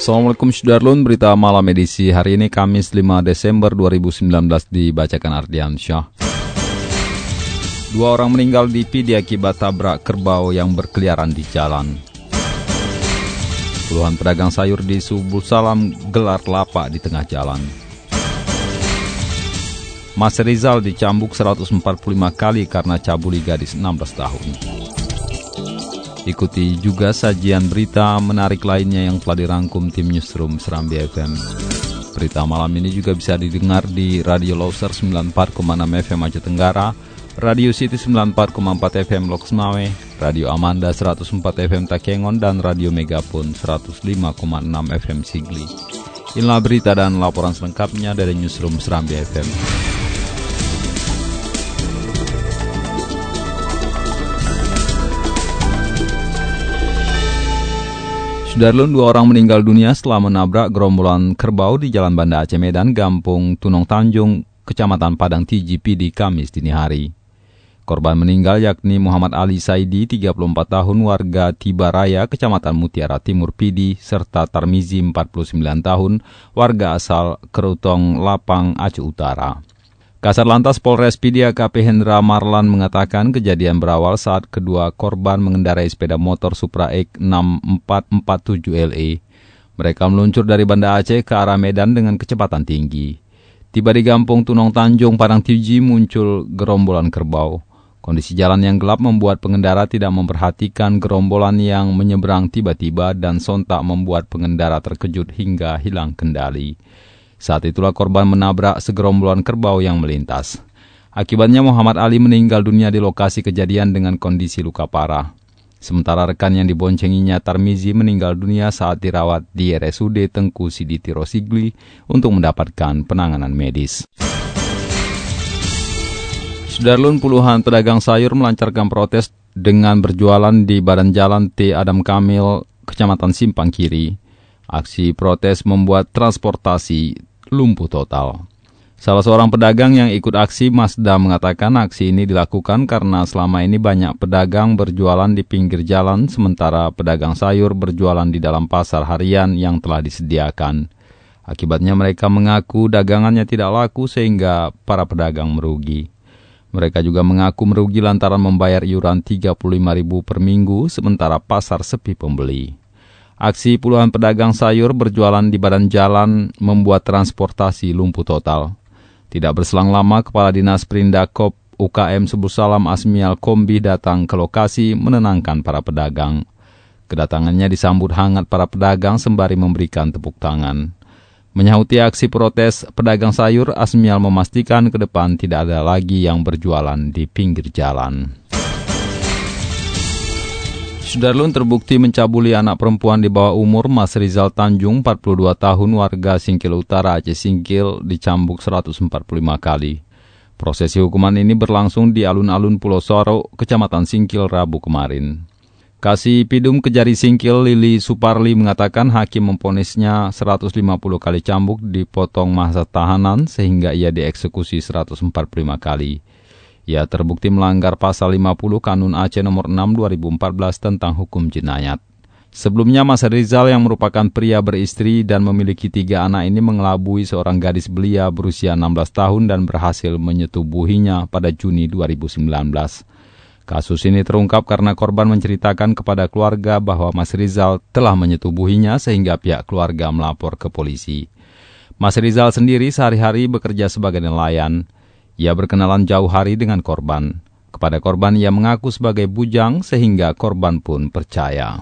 Assalamualaikum Sudarlun, berita malam edisi hari ini Kamis 5 Desember 2019 dibacakan Ardian Syah. Dua orang meninggal di PD akibat tabrak kerbau yang berkeliaran di jalan. Puluhan pedagang sayur di Subul Salam gelar lapak di tengah jalan. Mas Rizal dicambuk 145 kali karena cabuli gadis 16 tahun. Ikuti juga sajian berita menarik lainnya yang telah dirangkum tim Newsroom Serambi FM. Berita malam ini juga bisa didengar di Radio Loser 94,6 FM Aceh Tenggara, Radio City 94,4 FM Loks Mawai, Radio Amanda 104 FM Takengon, dan Radio Megapun 105,6 FM Sigli. Inilah berita dan laporan selengkapnya dari Newsroom Serambi FM. Sudarlun dua orang meninggal dunia setelah menabrak gerombolan kerbau di Jalan Banda Aceh Medan, Gampung Tunong Tanjung, Kecamatan Padang TGP di Kamis dini hari. Korban meninggal yakni Muhammad Ali Saidi, 34 tahun, warga Tibaraya, Kecamatan Mutiara Timur Pidi, serta Tarmizi, 49 tahun, warga asal Kerutong Lapang, Aceh Utara. Kasar Lantas Polres Pidi AKP Hendra Marlan mengatakan kejadian berawal saat kedua korban mengendarai sepeda motor Supra X 6447 LE. Mereka meluncur dari Banda Aceh ke arah Medan dengan kecepatan tinggi. Tiba di Gampung Tunong Tanjung, Padang Tiji muncul gerombolan kerbau. Kondisi jalan yang gelap membuat pengendara tidak memperhatikan gerombolan yang menyeberang tiba-tiba dan sontak membuat pengendara terkejut hingga hilang kendali. Saat itulah korban menabrak segerombolan kerbau yang melintas. Akibatnya Muhammad Ali meninggal dunia di lokasi kejadian dengan kondisi luka parah. Sementara rekan yang diboncenginya Tarmizi meninggal dunia saat dirawat di RSUD Tengku Siditi Rosigli untuk mendapatkan penanganan medis. Sudarlun puluhan pedagang sayur melancarkan protes dengan berjualan di badan jalan T. Adam Kamil, Kecamatan Simpang Kiri. Aksi protes membuat transportasi lumpuh total. Salah seorang pedagang yang ikut aksi Mazda mengatakan aksi ini dilakukan karena selama ini banyak pedagang berjualan di pinggir jalan sementara pedagang sayur berjualan di dalam pasar harian yang telah disediakan. Akibatnya mereka mengaku dagangannya tidak laku sehingga para pedagang merugi. Mereka juga mengaku merugi lantaran membayar iuran Rp35.000 per minggu sementara pasar sepi pembeli. Aksi puluhan pedagang sayur berjualan di badan jalan membuat transportasi lumpuh total. Tidak berselang lama, Kepala Dinas Perindakop UKM Sebul Salam Asmial Kombi datang ke lokasi menenangkan para pedagang. Kedatangannya disambut hangat para pedagang sembari memberikan tepuk tangan. Menyahuti aksi protes pedagang sayur, Asmial memastikan ke depan tidak ada lagi yang berjualan di pinggir jalan. Sudarlun terbukti mencabuli anak perempuan di bawah umur Mas Rizal Tanjung, 42 tahun, warga Singkil Utara, Aceh Singkil, dicambuk 145 kali. Prosesi hukuman ini berlangsung di alun-alun Pulau Soro, Kecamatan Singkil, Rabu kemarin. Kasih Pidum Kejari Singkil Lili Suparli mengatakan hakim memponisnya 150 kali cambuk dipotong masa tahanan sehingga ia dieksekusi 145 kali. Ia terbukti melanggar pasal 50 Kanun Aceh nomor 6 2014 tentang hukum jenayat. Sebelumnya Mas Rizal yang merupakan pria beristri dan memiliki tiga anak ini mengelabui seorang gadis belia berusia 16 tahun dan berhasil menyetubuhinya pada Juni 2019. Kasus ini terungkap karena korban menceritakan kepada keluarga bahwa Mas Rizal telah menyetubuhinya sehingga pihak keluarga melapor ke polisi. Mas Rizal sendiri sehari-hari bekerja sebagai nelayan. Ia berkenalan jauh hari dengan korban. Kepada korban ia mengaku sebagai bujang sehingga korban pun percaya.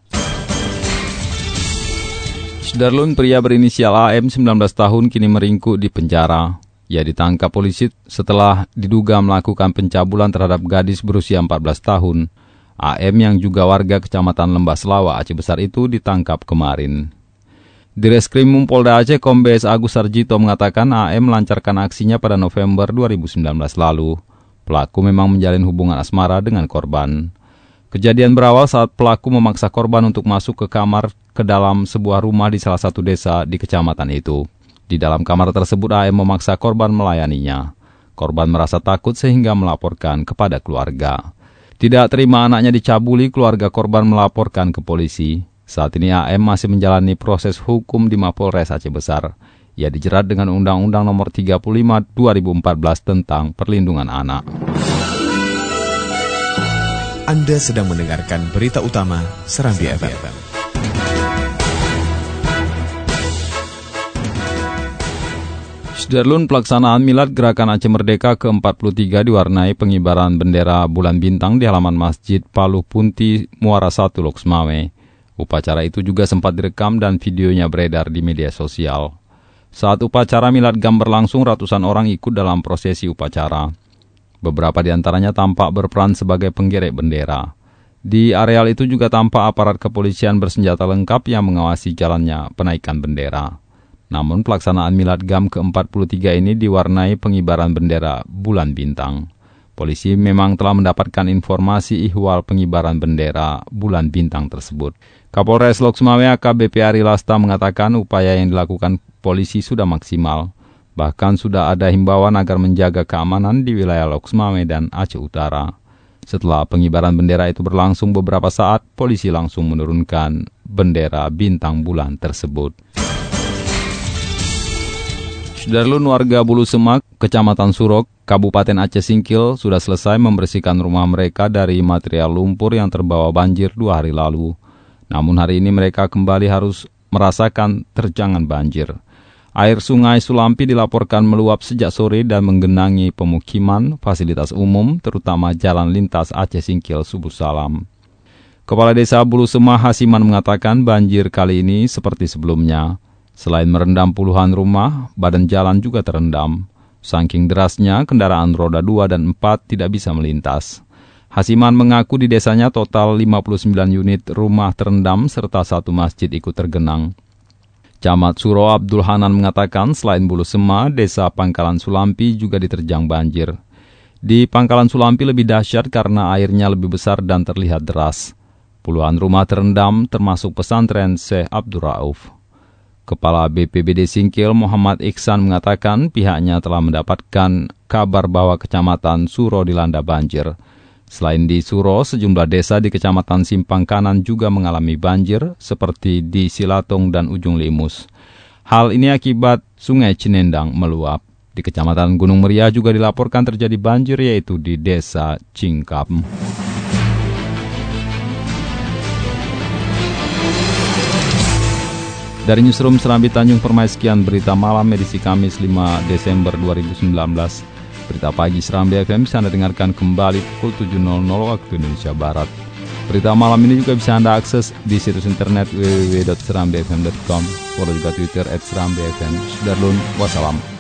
Sudarlun pria berinisial AM 19 tahun kini meringkuk di penjara. Ia ditangkap polisi setelah diduga melakukan pencabulan terhadap gadis berusia 14 tahun. AM yang juga warga kecamatan Lembah Selawa Aceh Besar itu ditangkap kemarin. Direskrim Polda Aceh Kombes Agus Sarjito mengatakan AM melancarkan aksinya pada November 2019 lalu. Pelaku memang menjalin hubungan asmara dengan korban. Kejadian berawal saat pelaku memaksa korban untuk masuk ke kamar ke dalam sebuah rumah di salah satu desa di kecamatan itu. Di dalam kamar tersebut AM memaksa korban melayaninya. Korban merasa takut sehingga melaporkan kepada keluarga. Tidak terima anaknya dicabuli, keluarga korban melaporkan ke polisi. Saat ini AM masih menjalani proses hukum di Mapolres Aceh Besar. Ia dijerat dengan Undang-Undang Nomor 35 2014 tentang Perlindungan Anak. Anda sedang mendengarkan berita utama Serambi FM. Sudarlun pelaksanaan Milad Gerakan Aceh Merdeka ke-43 diwarnai pengibaran bendera bulan bintang di halaman Masjid Paluh Punti Muara 1 Loksmawe. Upacara itu juga sempat direkam dan videonya beredar di media sosial. Saat upacara Milad Gam berlangsung, ratusan orang ikut dalam prosesi upacara. Beberapa di antaranya tampak berperan sebagai penggerek bendera. Di areal itu juga tampak aparat kepolisian bersenjata lengkap yang mengawasi jalannya penaikan bendera. Namun pelaksanaan Milad GAM ke-43 ini diwarnai pengibaran bendera bulan bintang. Polisi memang telah mendapatkan informasi ihwal pengibaran bendera bulan bintang tersebut. Kapolres Lok Sumawe AKBP Ari Lasta mengatakan upaya yang dilakukan polisi sudah maksimal. Bahkan sudah ada himbauan agar menjaga keamanan di wilayah Lok Sumawe dan Aceh Utara. Setelah pengibaran bendera itu berlangsung beberapa saat, polisi langsung menurunkan bendera bintang bulan tersebut. Darlun warga Bulu Semak, Kecamatan Surok, Kabupaten Aceh Singkil sudah selesai membersihkan rumah mereka dari material lumpur yang terbawa banjir dua hari lalu. Namun hari ini mereka kembali harus merasakan terjangan banjir. Air sungai Sulampi dilaporkan meluap sejak sore dan menggenangi pemukiman, fasilitas umum, terutama jalan lintas Aceh Singkil Subuh Salam. Kepala Desa Bulu Semah Hasiman mengatakan banjir kali ini seperti sebelumnya. Selain merendam puluhan rumah, badan jalan juga terendam. Saking derasnya, kendaraan roda 2 dan 4 tidak bisa melintas. Hasiman mengaku di desanya total 59 unit rumah terendam serta satu masjid ikut tergenang. Camat Suro Abdul Hanan mengatakan selain Bulu Sema, desa Pangkalan Sulampi juga diterjang banjir. Di Pangkalan Sulampi lebih dahsyat karena airnya lebih besar dan terlihat deras. Puluhan rumah terendam termasuk pesantren Syekh Abdul Rauf. Kepala BPBD Singkil Muhammad Iksan mengatakan pihaknya telah mendapatkan kabar bahwa kecamatan Suro dilanda banjir. Selain di Suro, sejumlah desa di kecamatan Simpang Kanan juga mengalami banjir seperti di Silatong dan Ujung Limus. Hal ini akibat sungai Cinendang meluap. Di kecamatan Gunung Meriah juga dilaporkan terjadi banjir yaitu di desa Cingkam. Dari Newsroom Serambi Tanjung Permai sekian berita malam edisi Kamis 5 Desember 2019. Berita pagi Serambi FM bisa Anda dengarkan kembali pukul 7.00 waktu Indonesia Barat. Berita malam ini juga bisa Anda akses di situs internet www.serambifm.com. Follow juga Twitter at Serambi FM. Sudarlun, wassalam.